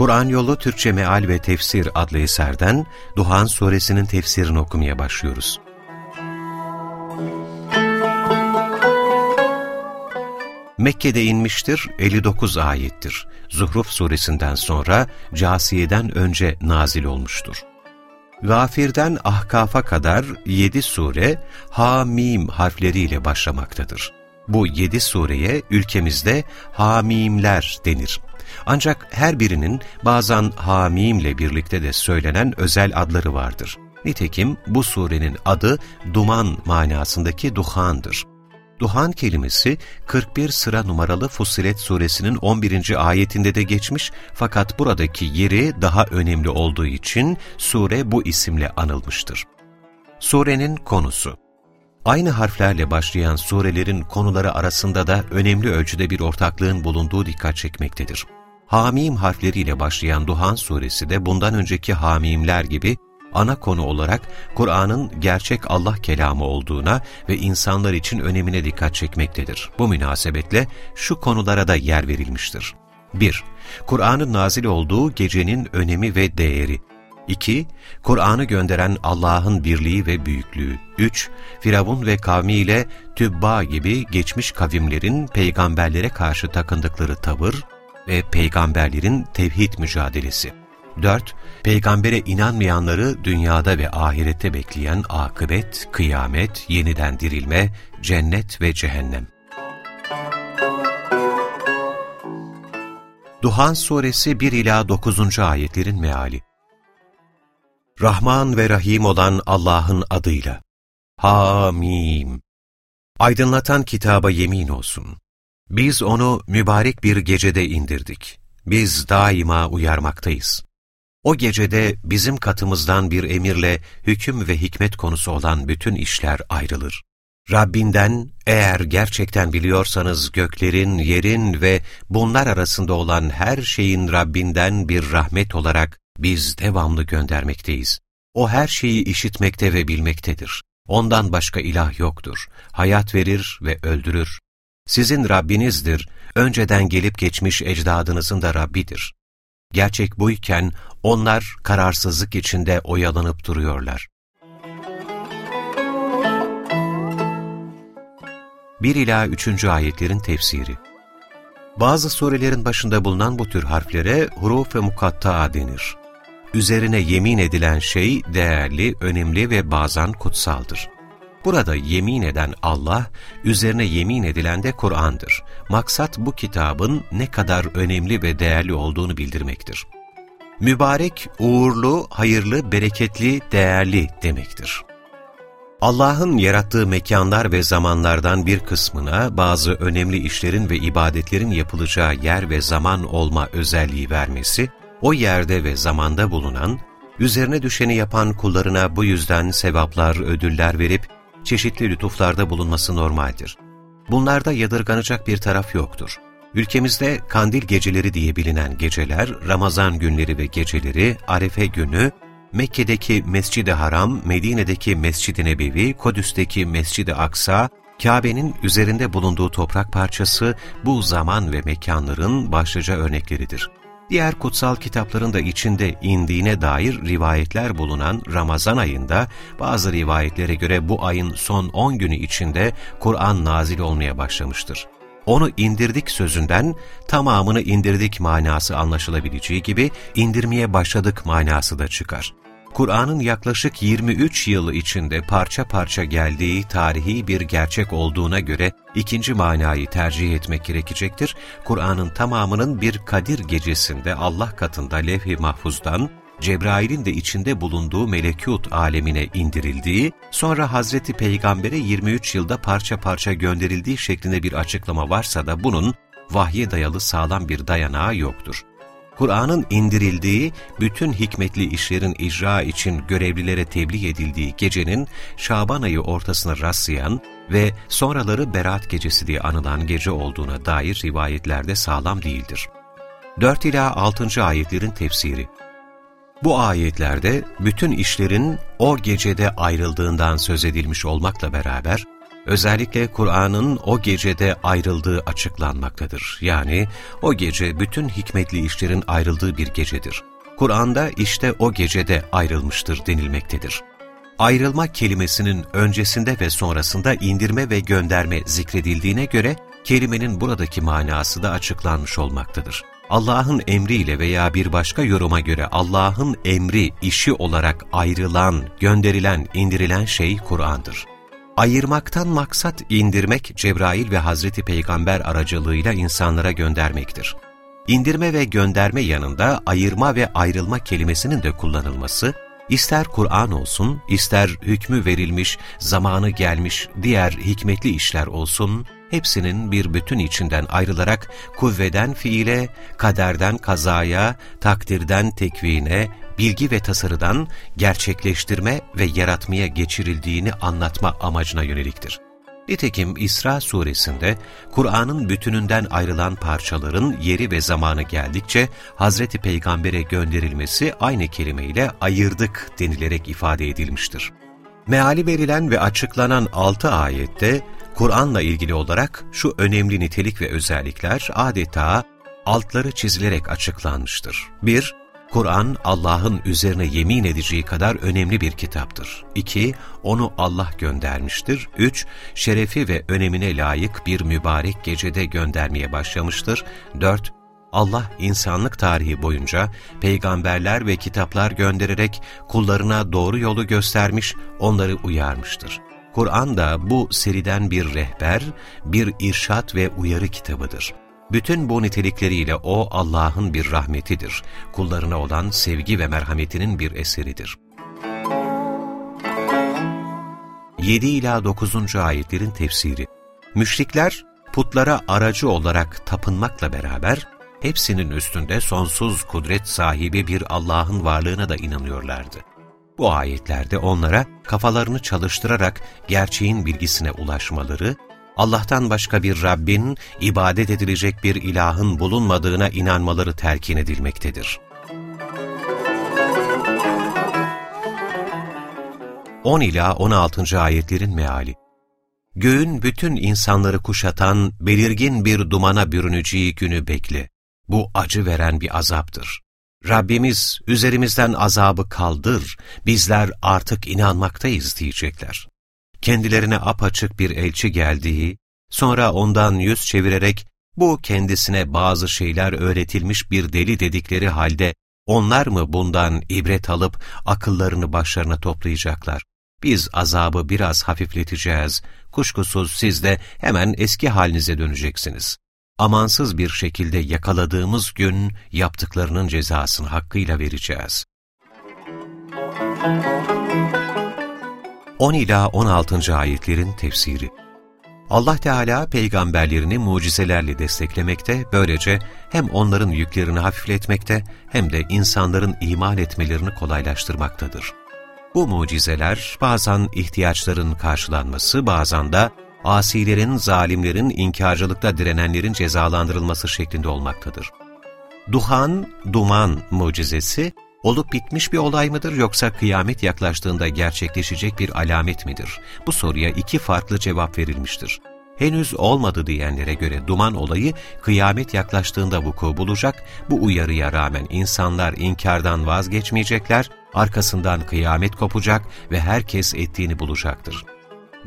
Kur'an Yolu Türkçe Meal ve Tefsir adlı eserden Duhan Suresinin tefsirini okumaya başlıyoruz. Mekke'de inmiştir, 59 ayettir. Zuhruf suresinden sonra Casiye'den önce nazil olmuştur. Gafir'den Ahkaf'a kadar 7 sure Ha-Mim harfleriyle başlamaktadır. Bu 7 sureye ülkemizde Hamimler denir. Ancak her birinin bazen hamimle birlikte de söylenen özel adları vardır. Nitekim bu surenin adı duman manasındaki duhandır. Duhan kelimesi 41 sıra numaralı Fussilet suresinin 11. ayetinde de geçmiş fakat buradaki yeri daha önemli olduğu için sure bu isimle anılmıştır. Surenin konusu Aynı harflerle başlayan surelerin konuları arasında da önemli ölçüde bir ortaklığın bulunduğu dikkat çekmektedir. Hamim harfleriyle başlayan Duhan suresi de bundan önceki hamimler gibi ana konu olarak Kur'an'ın gerçek Allah kelamı olduğuna ve insanlar için önemine dikkat çekmektedir. Bu münasebetle şu konulara da yer verilmiştir. 1. Kur'an'ın nazil olduğu gecenin önemi ve değeri. 2. Kur'an'ı gönderen Allah'ın birliği ve büyüklüğü. 3. Firavun ve kavmiyle Tübba gibi geçmiş kavimlerin peygamberlere karşı takındıkları tavır ve peygamberlerin tevhid mücadelesi. 4. Peygambere inanmayanları dünyada ve ahirette bekleyen akıbet, kıyamet, yeniden dirilme, cennet ve cehennem. Duhan Suresi 1 ila 9. ayetlerin meali. Rahman ve Rahim olan Allah'ın adıyla. Hamim. Aydınlatan kitaba yemin olsun. Biz onu mübarek bir gecede indirdik. Biz daima uyarmaktayız. O gecede bizim katımızdan bir emirle hüküm ve hikmet konusu olan bütün işler ayrılır. Rabbinden eğer gerçekten biliyorsanız göklerin, yerin ve bunlar arasında olan her şeyin Rabbinden bir rahmet olarak biz devamlı göndermekteyiz. O her şeyi işitmekte ve bilmektedir. Ondan başka ilah yoktur. Hayat verir ve öldürür. Sizin Rabbinizdir, önceden gelip geçmiş ecdadınızın da Rabbidir. Gerçek buyken onlar kararsızlık içinde oyalanıp duruyorlar. 1 ila 3. ayetlerin tefsiri Bazı surelerin başında bulunan bu tür harflere huruf-ı mukatta'a denir. Üzerine yemin edilen şey değerli, önemli ve bazen kutsaldır. Burada yemin eden Allah, üzerine yemin edilen de Kur'an'dır. Maksat bu kitabın ne kadar önemli ve değerli olduğunu bildirmektir. Mübarek, uğurlu, hayırlı, bereketli, değerli demektir. Allah'ın yarattığı mekanlar ve zamanlardan bir kısmına bazı önemli işlerin ve ibadetlerin yapılacağı yer ve zaman olma özelliği vermesi, o yerde ve zamanda bulunan, üzerine düşeni yapan kullarına bu yüzden sevaplar, ödüller verip çeşitli lütuflarda bulunması normaldir. Bunlarda yadırganacak bir taraf yoktur. Ülkemizde kandil geceleri diye bilinen geceler, Ramazan günleri ve geceleri, Arefe günü, Mekke'deki Mescid-i Haram, Medine'deki Mescid-i Nebevi, Kudüs'teki Mescid-i Aksa, Kabe'nin üzerinde bulunduğu toprak parçası bu zaman ve mekanların başlıca örnekleridir. Diğer kutsal kitapların da içinde indiğine dair rivayetler bulunan Ramazan ayında bazı rivayetlere göre bu ayın son 10 günü içinde Kur'an nazil olmaya başlamıştır. Onu indirdik sözünden tamamını indirdik manası anlaşılabileceği gibi indirmeye başladık manası da çıkar. Kur'an'ın yaklaşık 23 yıl içinde parça parça geldiği tarihi bir gerçek olduğuna göre ikinci manayı tercih etmek gerekecektir. Kur'an'ın tamamının bir Kadir gecesinde Allah katında levh-i mahfuzdan Cebrail'in de içinde bulunduğu melekut alemine indirildiği, sonra Hazreti Peygamber'e 23 yılda parça parça gönderildiği şeklinde bir açıklama varsa da bunun vahye dayalı sağlam bir dayanağı yoktur. Kur'an'ın indirildiği, bütün hikmetli işlerin icra için görevlilere tebliğ edildiği gecenin Şaban ayı ortasına rastlayan ve sonraları Berat gecesi diye anılan gece olduğuna dair rivayetlerde sağlam değildir. 4 ila 6. ayetlerin tefsiri Bu ayetlerde bütün işlerin o gecede ayrıldığından söz edilmiş olmakla beraber, Özellikle Kur'an'ın o gecede ayrıldığı açıklanmaktadır. Yani o gece bütün hikmetli işlerin ayrıldığı bir gecedir. Kur'an'da işte o gecede ayrılmıştır denilmektedir. Ayrılma kelimesinin öncesinde ve sonrasında indirme ve gönderme zikredildiğine göre kelimenin buradaki manası da açıklanmış olmaktadır. Allah'ın emriyle veya bir başka yoruma göre Allah'ın emri, işi olarak ayrılan, gönderilen, indirilen şey Kur'an'dır. Ayırmaktan maksat indirmek, Cebrail ve Hazreti Peygamber aracılığıyla insanlara göndermektir. İndirme ve gönderme yanında ayırma ve ayrılma kelimesinin de kullanılması, ister Kur'an olsun, ister hükmü verilmiş, zamanı gelmiş diğer hikmetli işler olsun, hepsinin bir bütün içinden ayrılarak kuvveden fiile, kaderden kazaya, takdirden tekvine, bilgi ve tasarıdan gerçekleştirme ve yaratmaya geçirildiğini anlatma amacına yöneliktir. Nitekim İsra suresinde Kur'an'ın bütününden ayrılan parçaların yeri ve zamanı geldikçe Hazreti Peygamber'e gönderilmesi aynı kelimeyle ayırdık denilerek ifade edilmiştir. Meali verilen ve açıklanan altı ayette Kur'an'la ilgili olarak şu önemli nitelik ve özellikler adeta altları çizilerek açıklanmıştır. 1- Kur'an, Allah'ın üzerine yemin edeceği kadar önemli bir kitaptır. 2. Onu Allah göndermiştir. 3. Şerefi ve önemine layık bir mübarek gecede göndermeye başlamıştır. 4. Allah insanlık tarihi boyunca peygamberler ve kitaplar göndererek kullarına doğru yolu göstermiş, onları uyarmıştır. Kur'an da bu seriden bir rehber, bir irşat ve uyarı kitabıdır. Bütün bu nitelikleriyle o Allah'ın bir rahmetidir, kullarına olan sevgi ve merhametinin bir eseridir. 7 ila 9. ayetlerin tefsiri Müşrikler putlara aracı olarak tapınmakla beraber hepsinin üstünde sonsuz kudret sahibi bir Allah'ın varlığına da inanıyorlardı. Bu ayetlerde onlara kafalarını çalıştırarak gerçeğin bilgisine ulaşmaları Allah'tan başka bir Rabbin, ibadet edilecek bir ilahın bulunmadığına inanmaları telkin edilmektedir. 10 ila 16. ayetlerin meali Göğün bütün insanları kuşatan belirgin bir dumana bürüneceği günü bekle. Bu acı veren bir azaptır. Rabbimiz üzerimizden azabı kaldır, bizler artık inanmaktayız diyecekler kendilerine apaçık bir elçi geldiği, sonra ondan yüz çevirerek bu kendisine bazı şeyler öğretilmiş bir deli dedikleri halde onlar mı bundan ibret alıp akıllarını başlarına toplayacaklar? Biz azabı biraz hafifleteceğiz, kuşkusuz siz de hemen eski halinize döneceksiniz. Amansız bir şekilde yakaladığımız gün yaptıklarının cezasını hakkıyla vereceğiz. Müzik 10 ila 16. ayetlerin tefsiri. Allah Teala peygamberlerini mucizelerle desteklemekte, böylece hem onların yüklerini hafifletmekte hem de insanların iman etmelerini kolaylaştırmaktadır. Bu mucizeler bazen ihtiyaçların karşılanması, bazen de asilerin, zalimlerin, inkarcılıkta direnenlerin cezalandırılması şeklinde olmaktadır. Duhan, duman mucizesi, olup bitmiş bir olay mıdır yoksa kıyamet yaklaştığında gerçekleşecek bir alamet midir? Bu soruya iki farklı cevap verilmiştir. Henüz olmadı diyenlere göre duman olayı kıyamet yaklaştığında vuku bulacak, bu uyarıya rağmen insanlar inkardan vazgeçmeyecekler, arkasından kıyamet kopacak ve herkes ettiğini bulacaktır.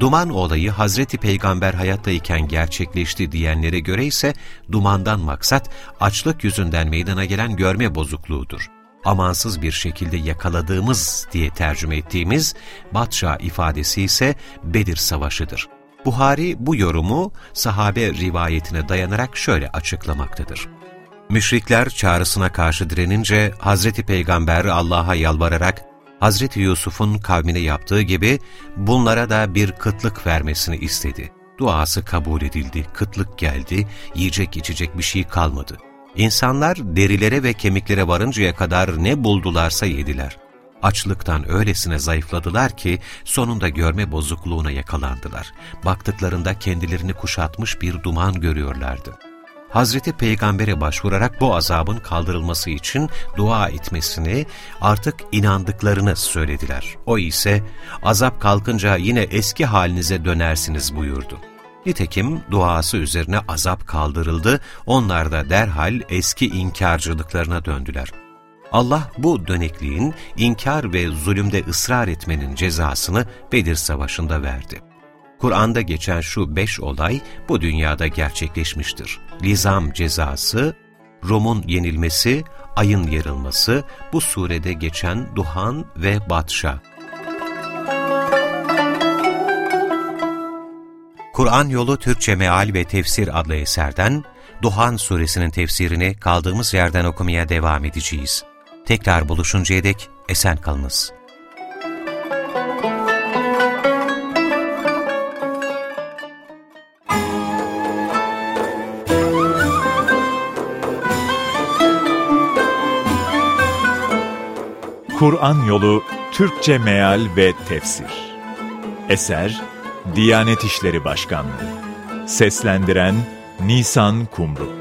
Duman olayı Hazreti Peygamber hayattayken gerçekleşti diyenlere göre ise dumandan maksat açlık yüzünden meydana gelen görme bozukluğudur amansız bir şekilde yakaladığımız diye tercüme ettiğimiz Batşa ifadesi ise Bedir Savaşı'dır. Buhari bu yorumu sahabe rivayetine dayanarak şöyle açıklamaktadır. Müşrikler çağrısına karşı direnince Hazreti Peygamber Allah'a yalvararak Hazreti Yusuf'un kavmine yaptığı gibi bunlara da bir kıtlık vermesini istedi. Duası kabul edildi, kıtlık geldi, yiyecek içecek bir şey kalmadı. İnsanlar derilere ve kemiklere varıncaya kadar ne buldularsa yediler. Açlıktan öylesine zayıfladılar ki sonunda görme bozukluğuna yakalandılar. Baktıklarında kendilerini kuşatmış bir duman görüyorlardı. Hazreti Peygamber'e başvurarak bu azabın kaldırılması için dua etmesini, artık inandıklarını söylediler. O ise azap kalkınca yine eski halinize dönersiniz buyurdu. Nitekim duası üzerine azap kaldırıldı, onlar da derhal eski inkarcılıklarına döndüler. Allah bu dönekliğin inkar ve zulümde ısrar etmenin cezasını Bedir Savaşı'nda verdi. Kur'an'da geçen şu beş olay bu dünyada gerçekleşmiştir. Lizam cezası, Rum'un yenilmesi, ayın yarılması, bu surede geçen Duhan ve Batşa. Kur'an Yolu Türkçe Meal ve Tefsir adlı eserden Duhan suresinin tefsirini kaldığımız yerden okumaya devam edeceğiz. Tekrar buluşuncaya dek esen kalınız. Kur'an Yolu Türkçe Meal ve Tefsir Eser Diyanet İşleri Başkanlığı. Seslendiren Nisan Kumru